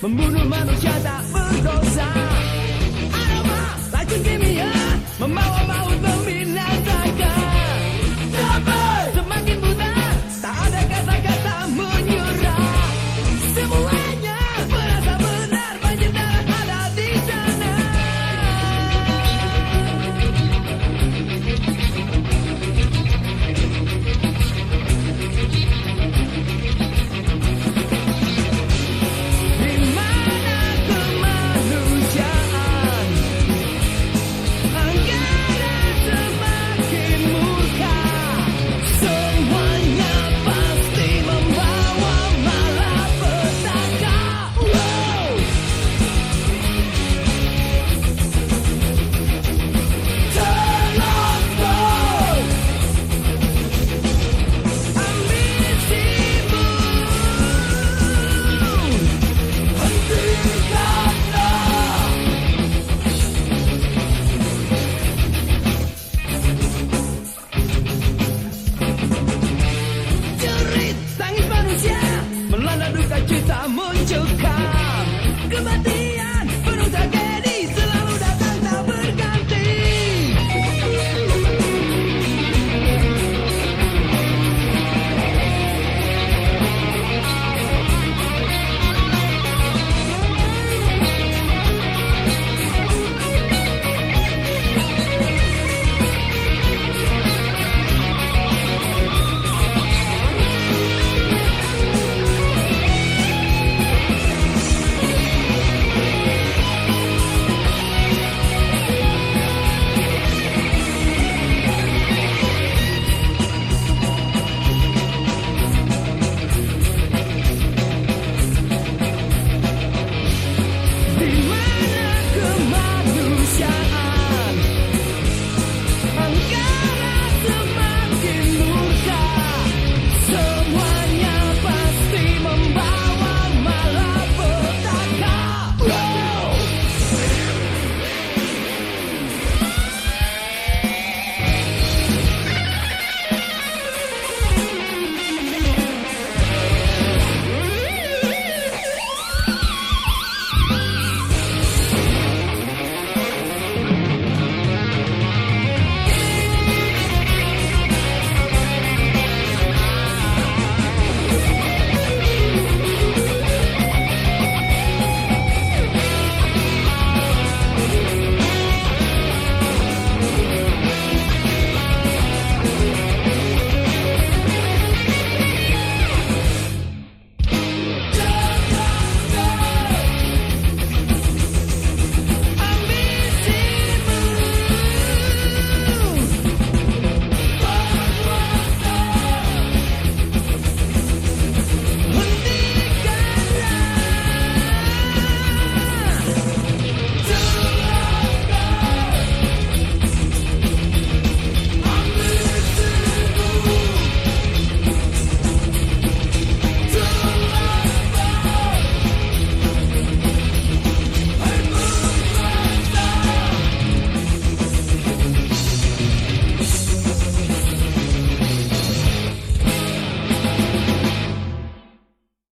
Membunuh manusia tak berdosa Jerit tangis manusia